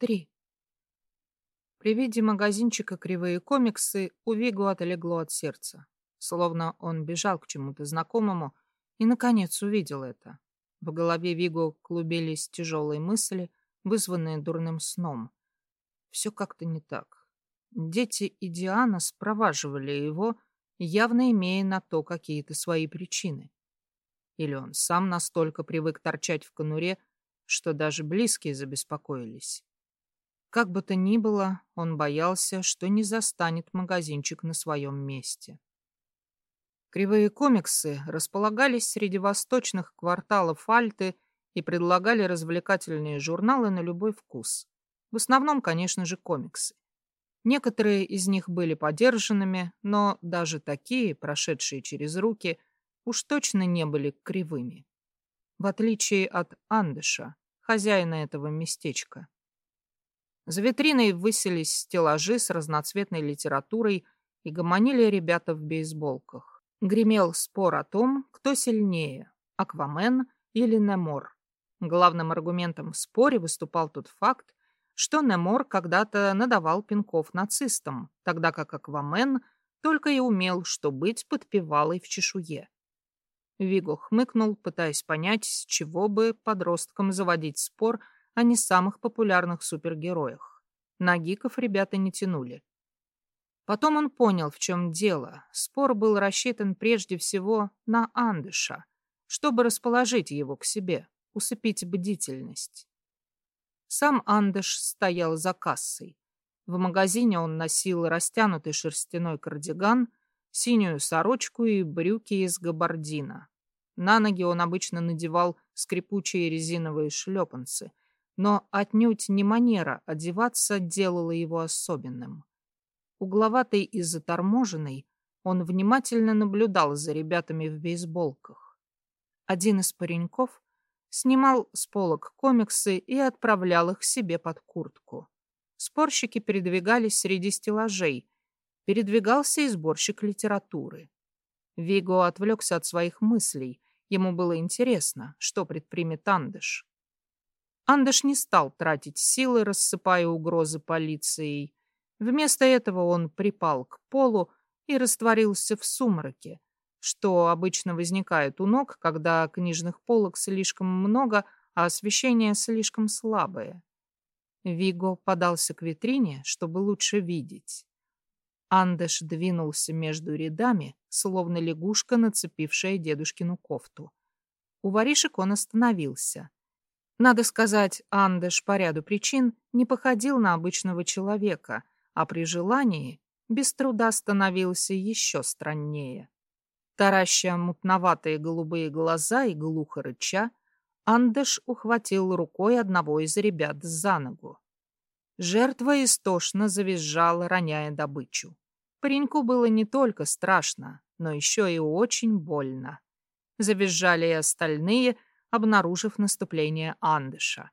Три. При виде магазинчика «Кривые комиксы» у Вигу отлегло от сердца. Словно он бежал к чему-то знакомому и, наконец, увидел это. В голове Вигу клубились тяжелые мысли, вызванные дурным сном. Все как-то не так. Дети и Диана спроваживали его, явно имея на то какие-то свои причины. Или он сам настолько привык торчать в конуре, что даже близкие забеспокоились. Как бы то ни было, он боялся, что не застанет магазинчик на своем месте. Кривые комиксы располагались среди восточных кварталов Альты и предлагали развлекательные журналы на любой вкус. В основном, конечно же, комиксы. Некоторые из них были подержанными, но даже такие, прошедшие через руки, уж точно не были кривыми. В отличие от Андыша, хозяина этого местечка. За витриной высились стеллажи с разноцветной литературой и гомонили ребята в бейсболках. Гремел спор о том, кто сильнее – Аквамен или Немор. Главным аргументом в споре выступал тот факт, что Немор когда-то надавал пинков нацистам, тогда как Аквамен только и умел, что быть подпевалой в чешуе. Виго хмыкнул, пытаясь понять, с чего бы подросткам заводить спор о не самых популярных супергероях. На гиков ребята не тянули. Потом он понял, в чем дело. Спор был рассчитан прежде всего на Андыша, чтобы расположить его к себе, усыпить бдительность. Сам Андыш стоял за кассой. В магазине он носил растянутый шерстяной кардиган, синюю сорочку и брюки из габардина. На ноги он обычно надевал скрипучие резиновые шлепанцы, но отнюдь не манера одеваться делала его особенным. Угловатый и заторможенный, он внимательно наблюдал за ребятами в бейсболках. Один из пареньков снимал с полок комиксы и отправлял их себе под куртку. Спорщики передвигались среди стеллажей. Передвигался и сборщик литературы. Виго отвлекся от своих мыслей. Ему было интересно, что предпримет Андыш. Андыш не стал тратить силы, рассыпая угрозы полицией. Вместо этого он припал к полу и растворился в сумраке, что обычно возникает у ног, когда книжных полок слишком много, а освещение слишком слабое. Виго подался к витрине, чтобы лучше видеть. Андеш двинулся между рядами, словно лягушка, нацепившая дедушкину кофту. У воришек он остановился. Надо сказать, Андеш по ряду причин не походил на обычного человека, а при желании без труда становился еще страннее. Тараща мутноватые голубые глаза и глухо рыча, Андеш ухватил рукой одного из ребят за ногу. Жертва истошно завизжала, роняя добычу. Пареньку было не только страшно, но еще и очень больно. Завизжали и остальные, обнаружив наступление Андыша.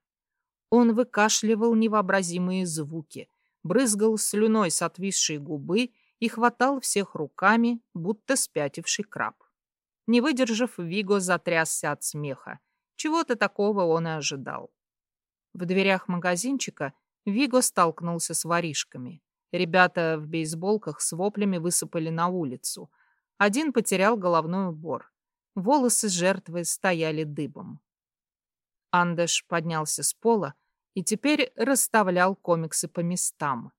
Он выкашливал невообразимые звуки, брызгал слюной с отвисшей губы и хватал всех руками, будто спятивший краб. Не выдержав, Виго затрясся от смеха. Чего-то такого он и ожидал. В дверях магазинчика Виго столкнулся с воришками. Ребята в бейсболках с воплями высыпали на улицу. Один потерял головной убор. Волосы жертвы стояли дыбом. Андеш поднялся с пола, и теперь расставлял комиксы по местам.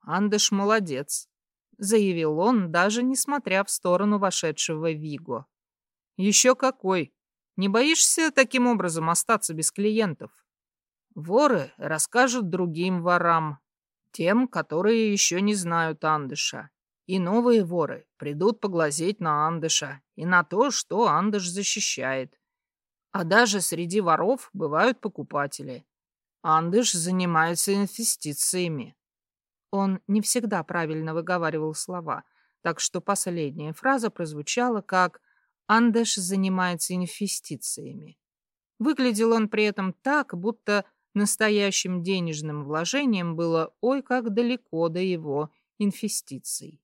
«Андыш молодец», — заявил он, даже несмотря в сторону вошедшего Виго. «Еще какой! Не боишься таким образом остаться без клиентов? Воры расскажут другим ворам, тем, которые еще не знают Андыша. И новые воры придут поглазеть на Андыша и на то, что Андыш защищает. А даже среди воров бывают покупатели. Андыш занимается инвестициями. Он не всегда правильно выговаривал слова, так что последняя фраза прозвучала как «Андыш занимается инвестициями». Выглядел он при этом так, будто настоящим денежным вложением было ой как далеко до его инвестиций.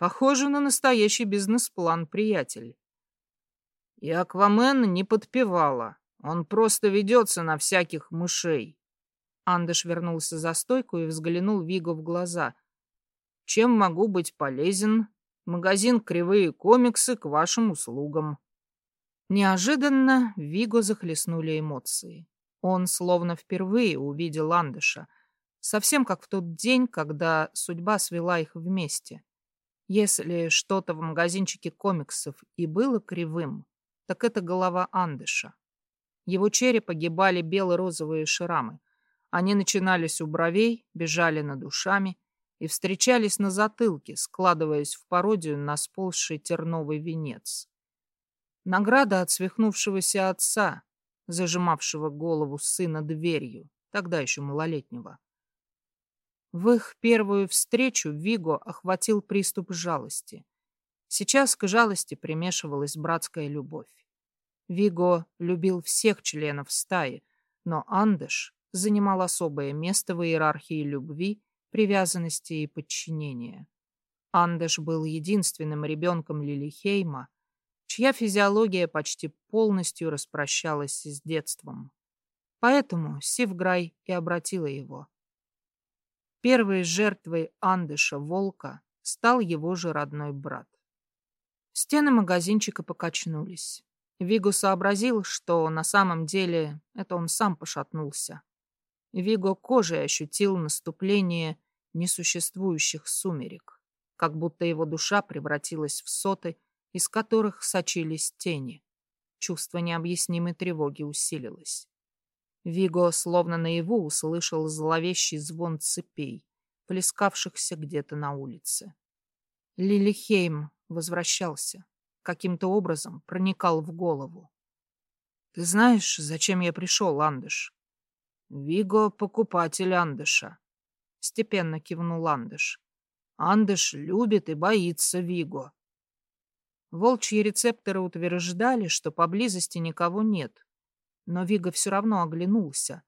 Похоже на настоящий бизнес-план, приятель. И Аквамен не подпевала. Он просто ведется на всяких мышей. Андыш вернулся за стойку и взглянул Виго в глаза. «Чем могу быть полезен? Магазин «Кривые комиксы» к вашим услугам». Неожиданно Виго захлестнули эмоции. Он словно впервые увидел Андыша, совсем как в тот день, когда судьба свела их вместе. Если что-то в магазинчике комиксов и было кривым, так это голова Андыша. Его череп огибали бело-розовые шрамы. Они начинались у бровей, бежали над ушами и встречались на затылке, складываясь в пародию на сползший терновый венец. Награда от свихнувшегося отца, зажимавшего голову сына дверью, тогда еще малолетнего. В их первую встречу Виго охватил приступ жалости. Сейчас к жалости примешивалась братская любовь. Виго любил всех членов стаи, но Андеш занимал особое место в иерархии любви, привязанности и подчинения. Андеш был единственным ребенком Лилихейма, чья физиология почти полностью распрощалась с детством. Поэтому Сивграй и обратила его. Первой жертвой Андыша Волка стал его же родной брат. Стены магазинчика покачнулись. Виго сообразил, что на самом деле это он сам пошатнулся. Виго кожей ощутил наступление несуществующих сумерек, как будто его душа превратилась в соты, из которых сочились тени. Чувство необъяснимой тревоги усилилось. Виго словно наяву услышал зловещий звон цепей, плескавшихся где-то на улице. Лилихейм возвращался, каким-то образом проникал в голову. «Ты знаешь, зачем я пришел, Андыш?» «Виго — покупатель Андыша», — степенно кивнул Андыш. «Андыш любит и боится Виго. Волчьи рецепторы утверждали, что поблизости никого нет. Но Вига все равно оглянулся.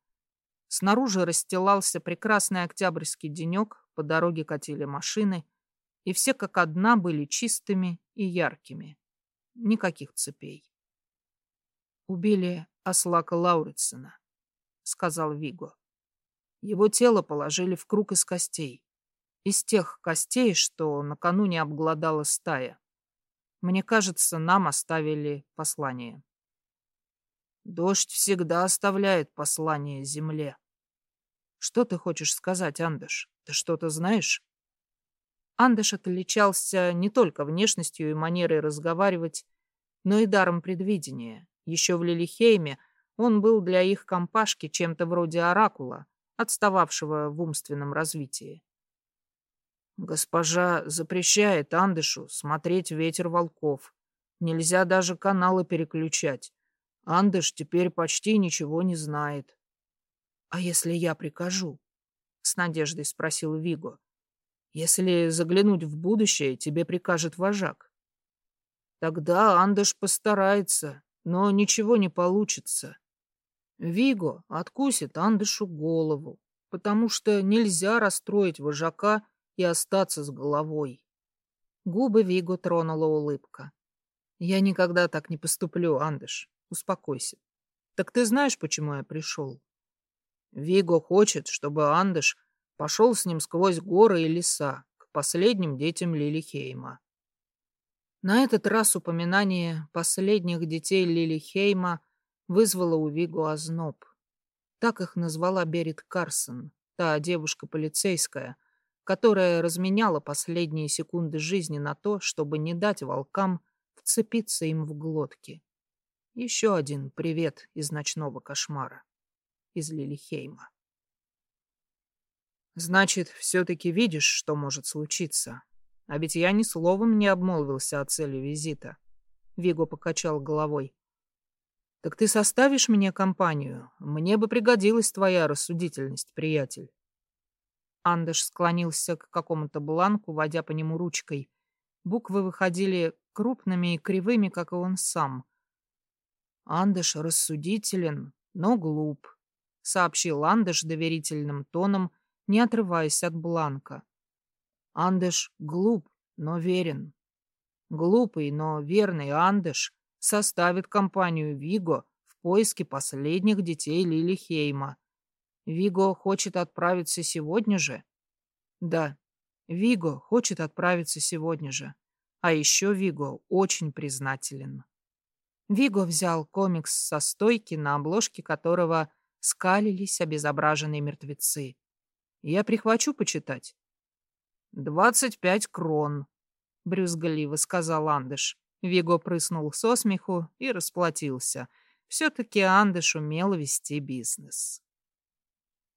Снаружи расстилался прекрасный октябрьский денек, по дороге катили машины, и все как одна были чистыми и яркими. Никаких цепей. «Убили Аслака Лауритсона», — сказал Виго. Его тело положили в круг из костей. Из тех костей, что накануне обглодала стая. Мне кажется, нам оставили послание. Дождь всегда оставляет послание земле. Что ты хочешь сказать, Андыш? Ты что-то знаешь? Андыш отличался не только внешностью и манерой разговаривать, но и даром предвидения. Еще в Лилихейме он был для их компашки чем-то вроде оракула, отстававшего в умственном развитии. Госпожа запрещает Андышу смотреть ветер волков. Нельзя даже каналы переключать. Андыш теперь почти ничего не знает. — А если я прикажу? — с надеждой спросил Виго. — Если заглянуть в будущее, тебе прикажет вожак. Тогда Андыш постарается, но ничего не получится. Виго откусит Андышу голову, потому что нельзя расстроить вожака и остаться с головой. Губы Вигу тронула улыбка. Я никогда так не поступлю, Андыш. Успокойся. Так ты знаешь, почему я пришел? Виго хочет, чтобы Андыш пошел с ним сквозь горы и леса к последним детям Лилихейма. На этот раз упоминание последних детей Лилихейма вызвало у Виго озноб. Так их назвала Берит Карсон, та девушка полицейская, которая разменяла последние секунды жизни на то, чтобы не дать волкам вцепиться им в глотки. Еще один привет из ночного кошмара, из Лилихейма. Значит, все-таки видишь, что может случиться. А ведь я ни словом не обмолвился о цели визита. Виго покачал головой. Так ты составишь мне компанию? Мне бы пригодилась твоя рассудительность, приятель. Андыш склонился к какому-то бланку, водя по нему ручкой. Буквы выходили крупными и кривыми, как и он сам. «Андыш рассудителен, но глуп», — сообщил Андыш доверительным тоном, не отрываясь от бланка. «Андыш глуп, но верен. Глупый, но верный Андыш составит компанию Виго в поиске последних детей Лили Хейма. Виго хочет отправиться сегодня же? Да, Виго хочет отправиться сегодня же. А еще Виго очень признателен. Виго взял комикс со стойки, на обложке которого скалились обезображенные мертвецы. Я прихвачу почитать. «Двадцать пять крон», — брюзгливо сказал Андыш. Виго прыснул со смеху и расплатился. Все-таки Андыш умел вести бизнес.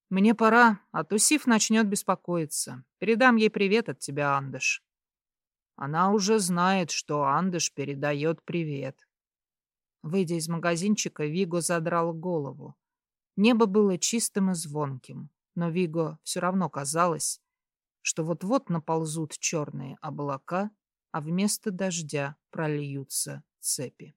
«Мне пора, а то Сив начнет беспокоиться. Передам ей привет от тебя, Андыш». Она уже знает, что Андыш передает привет. Выйдя из магазинчика, Виго задрал голову. Небо было чистым и звонким, но Виго все равно казалось, что вот-вот наползут черные облака, а вместо дождя прольются цепи.